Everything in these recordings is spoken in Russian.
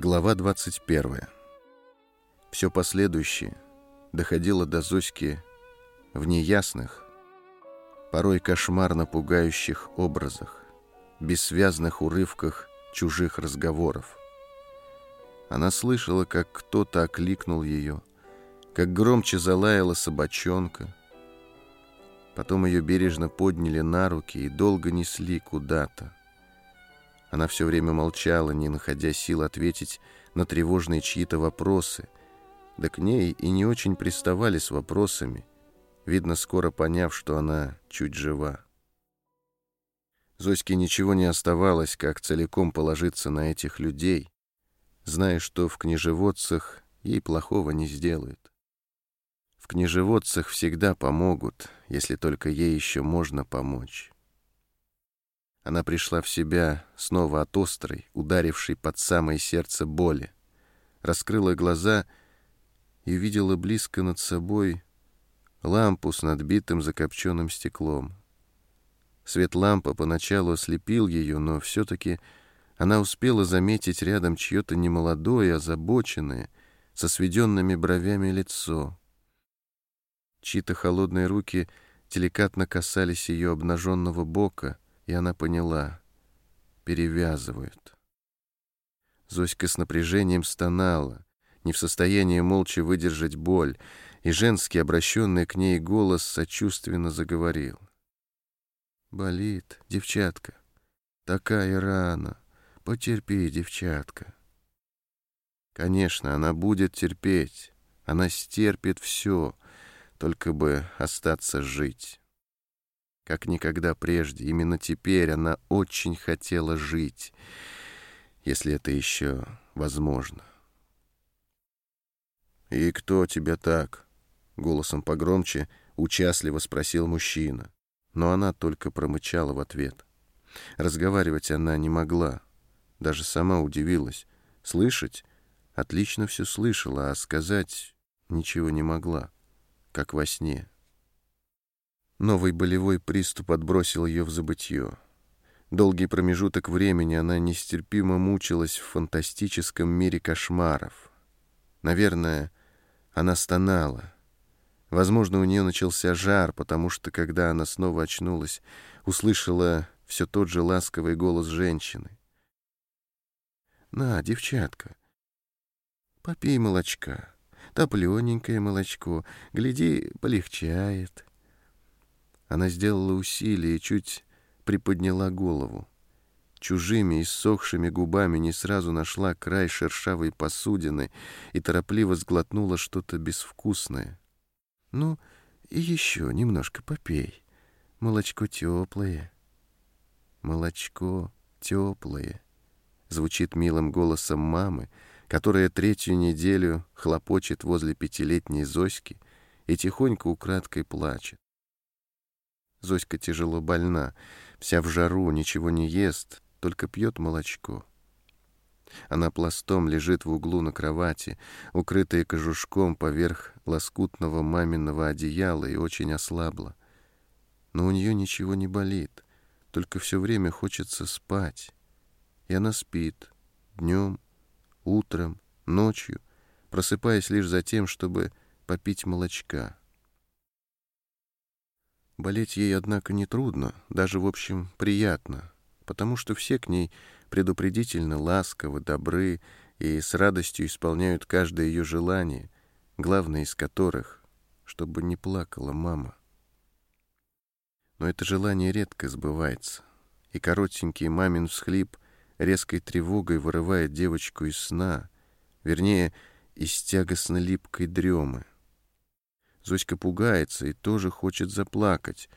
Глава 21. Все последующее доходило до Зоськи в неясных, порой кошмарно пугающих образах, бессвязных урывках чужих разговоров. Она слышала, как кто-то окликнул ее, как громче залаяла собачонка. Потом ее бережно подняли на руки и долго несли куда-то. Она все время молчала, не находя сил ответить на тревожные чьи-то вопросы. Да к ней и не очень приставали с вопросами, видно, скоро поняв, что она чуть жива. Зоське ничего не оставалось, как целиком положиться на этих людей, зная, что в книжеводцах ей плохого не сделают. В книжеводцах всегда помогут, если только ей еще можно помочь. Она пришла в себя снова от острой, ударившей под самое сердце боли. Раскрыла глаза и увидела близко над собой лампу с надбитым закопченным стеклом. Свет лампы поначалу ослепил ее, но все-таки она успела заметить рядом чье-то немолодое, озабоченное, со сведенными бровями лицо. Чьи-то холодные руки деликатно касались ее обнаженного бока — и она поняла — перевязывают. Зоська с напряжением стонала, не в состоянии молча выдержать боль, и женский, обращенный к ней голос, сочувственно заговорил. «Болит, девчатка, такая рана, потерпи, девчатка». Конечно, она будет терпеть, она стерпит все, только бы остаться жить как никогда прежде. Именно теперь она очень хотела жить, если это еще возможно. «И кто тебя так?» — голосом погромче, участливо спросил мужчина. Но она только промычала в ответ. Разговаривать она не могла. Даже сама удивилась. Слышать? Отлично все слышала, а сказать ничего не могла, как во сне. Новый болевой приступ отбросил ее в забытье. Долгий промежуток времени она нестерпимо мучилась в фантастическом мире кошмаров. Наверное, она стонала. Возможно, у нее начался жар, потому что, когда она снова очнулась, услышала все тот же ласковый голос женщины. «На, девчатка, попей молочка, топлененькое молочко, гляди, полегчает». Она сделала усилие и чуть приподняла голову. Чужими и ссохшими губами не сразу нашла край шершавой посудины и торопливо сглотнула что-то безвкусное. «Ну, и еще немножко попей. Молочко теплое». «Молочко теплое», — звучит милым голосом мамы, которая третью неделю хлопочет возле пятилетней Зоськи и тихонько украдкой плачет. Зоська тяжело больна, вся в жару, ничего не ест, только пьет молочко. Она пластом лежит в углу на кровати, укрытая кожушком поверх лоскутного маминого одеяла и очень ослабла. Но у нее ничего не болит, только все время хочется спать. И она спит днем, утром, ночью, просыпаясь лишь за тем, чтобы попить молочка. Болеть ей, однако, не трудно, даже, в общем, приятно, потому что все к ней предупредительно ласковы, добры и с радостью исполняют каждое ее желание, главное из которых, чтобы не плакала мама. Но это желание редко сбывается, и коротенький мамин всхлип резкой тревогой вырывает девочку из сна, вернее, из тягостно липкой дремы. Зоська пугается и тоже хочет заплакать,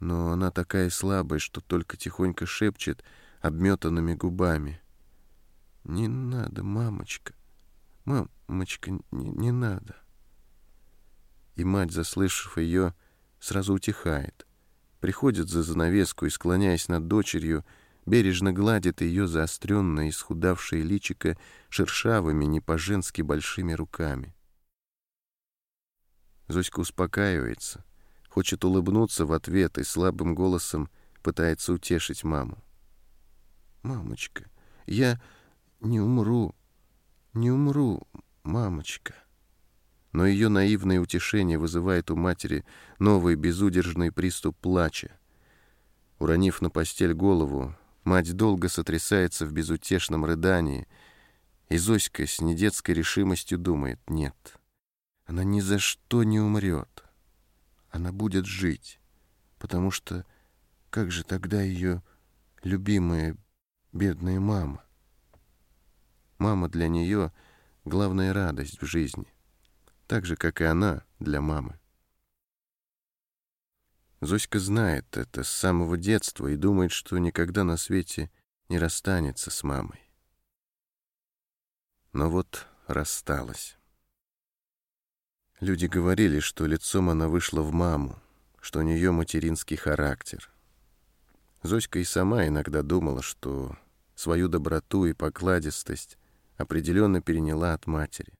но она такая слабая, что только тихонько шепчет обметанными губами. «Не надо, мамочка, мамочка, не, не надо». И мать, заслышав ее, сразу утихает, приходит за занавеску и, склоняясь над дочерью, бережно гладит ее заостренное, исхудавшее личико шершавыми, не по-женски большими руками. Зоська успокаивается, хочет улыбнуться в ответ и слабым голосом пытается утешить маму. «Мамочка, я не умру. «Не умру, мамочка». Но ее наивное утешение вызывает у матери новый безудержный приступ плача. Уронив на постель голову, мать долго сотрясается в безутешном рыдании, и Зоська с недетской решимостью думает, нет, она ни за что не умрет. Она будет жить, потому что как же тогда ее любимая бедная мама? Мама для нее — главная радость в жизни, так же, как и она для мамы. Зоська знает это с самого детства и думает, что никогда на свете не расстанется с мамой. Но вот рассталась. Люди говорили, что лицом она вышла в маму, что у нее материнский характер. Зоська и сама иногда думала, что свою доброту и покладистость определенно переняла от матери.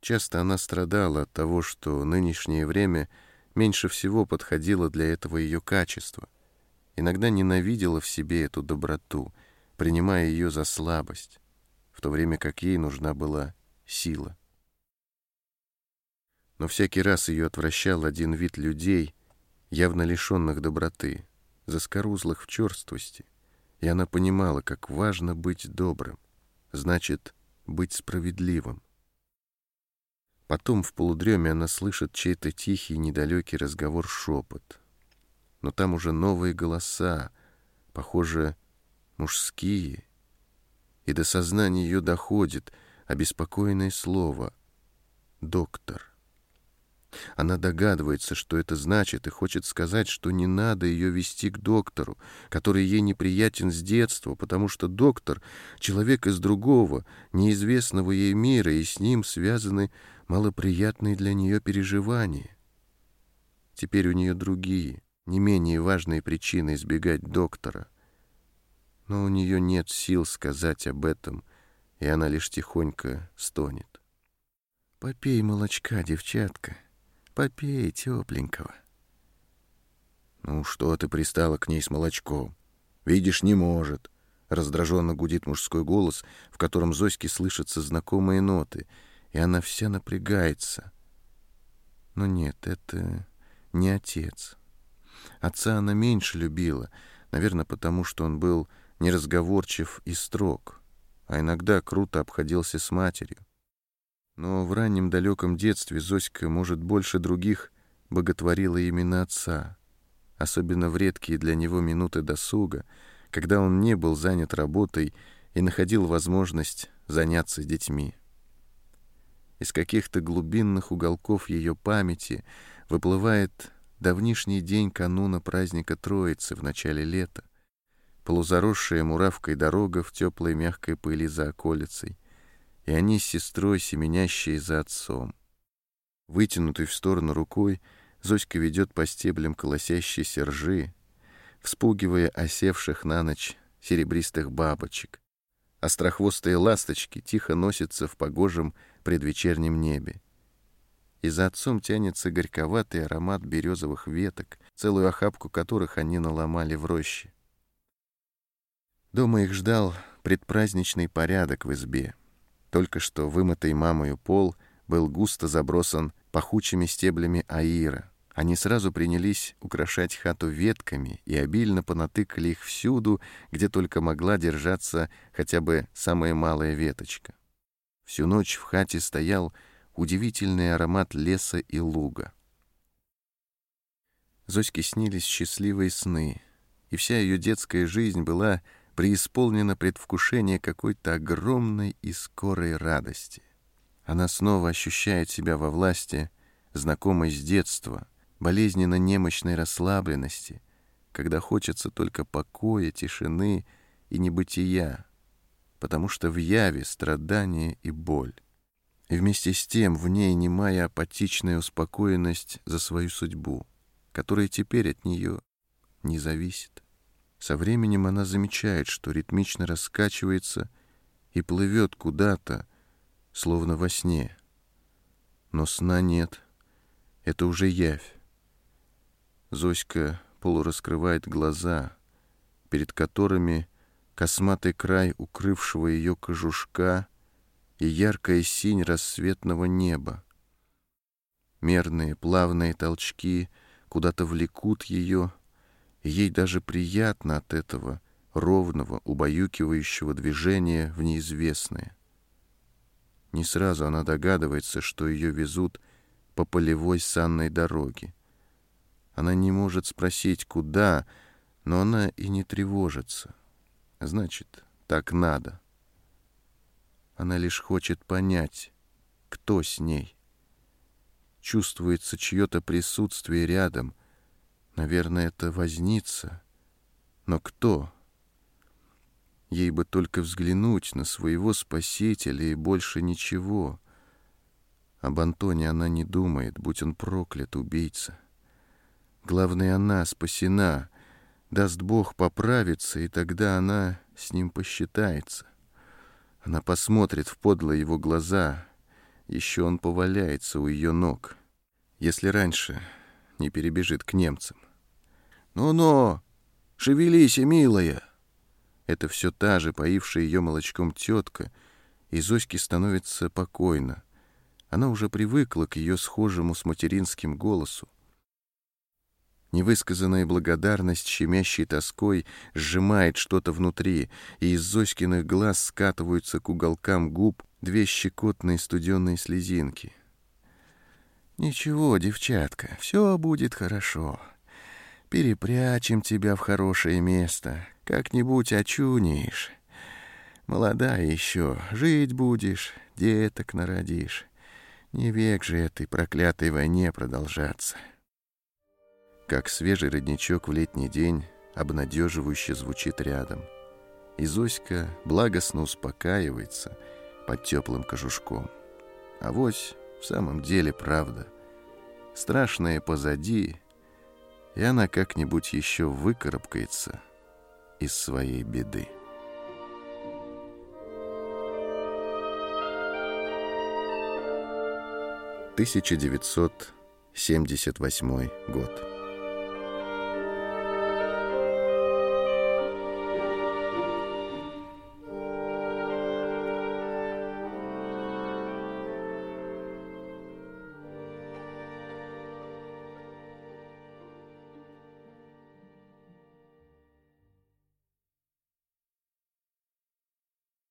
Часто она страдала от того, что нынешнее время — меньше всего подходило для этого ее качество. Иногда ненавидела в себе эту доброту, принимая ее за слабость, в то время как ей нужна была сила. Но всякий раз ее отвращал один вид людей, явно лишенных доброты, заскорузлых в черствости, и она понимала, как важно быть добрым, значит, быть справедливым. Потом в полудреме она слышит чей-то тихий недалекий разговор шепот. Но там уже новые голоса, похоже, мужские. И до сознания ее доходит обеспокоенное слово «доктор». Она догадывается, что это значит, и хочет сказать, что не надо ее вести к доктору, который ей неприятен с детства, потому что доктор — человек из другого, неизвестного ей мира, и с ним связаны малоприятные для нее переживания. Теперь у нее другие, не менее важные причины избегать доктора. Но у нее нет сил сказать об этом, и она лишь тихонько стонет. «Попей молочка, девчатка, попей тепленького». «Ну что ты пристала к ней с молочком? Видишь, не может». Раздраженно гудит мужской голос, в котором Зоське слышатся знакомые ноты — и она вся напрягается. Но нет, это не отец. Отца она меньше любила, наверное, потому что он был неразговорчив и строг, а иногда круто обходился с матерью. Но в раннем далеком детстве Зоська, может, больше других боготворила именно отца, особенно в редкие для него минуты досуга, когда он не был занят работой и находил возможность заняться детьми. Из каких-то глубинных уголков ее памяти выплывает давнишний день кануна праздника Троицы в начале лета, полузаросшая муравкой дорога в теплой мягкой пыли за околицей, и они с сестрой, семенящие за отцом. Вытянутой в сторону рукой, Зоська ведет по стеблям колосящейся ржи, вспугивая осевших на ночь серебристых бабочек. Острохвостые ласточки тихо носятся в погожем предвечернем небе. И за отцом тянется горьковатый аромат березовых веток, целую охапку которых они наломали в роще. Дома их ждал предпраздничный порядок в избе. Только что вымытый мамою пол был густо забросан пахучими стеблями аира. Они сразу принялись украшать хату ветками и обильно понатыкали их всюду, где только могла держаться хотя бы самая малая веточка. Всю ночь в хате стоял удивительный аромат леса и луга. Зоське снились счастливые сны, и вся ее детская жизнь была преисполнена предвкушение какой-то огромной и скорой радости. Она снова ощущает себя во власти, знакомой с детства, болезненно немощной расслабленности, когда хочется только покоя, тишины и небытия, потому что в яве страдание и боль. И вместе с тем в ней немая апатичная успокоенность за свою судьбу, которая теперь от нее не зависит. Со временем она замечает, что ритмично раскачивается и плывет куда-то, словно во сне. Но сна нет, это уже явь. Зоська полураскрывает глаза, перед которыми косматый край укрывшего ее кожушка и яркая синь рассветного неба. Мерные плавные толчки куда-то влекут ее, ей даже приятно от этого ровного, убаюкивающего движения в неизвестное. Не сразу она догадывается, что ее везут по полевой санной дороге. Она не может спросить, куда, но она и не тревожится. Значит, так надо. Она лишь хочет понять, кто с ней. Чувствуется чье-то присутствие рядом. Наверное, это возница. Но кто? Ей бы только взглянуть на своего спасителя и больше ничего. Об Антоне она не думает, будь он проклят, убийца. Главное, она спасена. Даст Бог поправиться, и тогда она с ним посчитается. Она посмотрит в подлые его глаза. Еще он поваляется у ее ног. Если раньше не перебежит к немцам. «Ну-ну, шевелись, милая!» Это все та же, поившая ее молочком тетка, и Зоське становится покойно. Она уже привыкла к ее схожему с материнским голосу. Невысказанная благодарность щемящей тоской сжимает что-то внутри, и из Зоськиных глаз скатываются к уголкам губ две щекотные студенные слезинки. «Ничего, девчатка, все будет хорошо. Перепрячем тебя в хорошее место, как-нибудь очунишь. Молодая еще, жить будешь, деток народишь. Не век же этой проклятой войне продолжаться. Как свежий родничок в летний день обнадеживающе звучит рядом. И Зоська благостно успокаивается под теплым кожушком. А вось в самом деле правда. Страшное позади, и она как-нибудь еще выкарабкается — из своей беды. Тысяча девятьсот семьдесят восьмой год.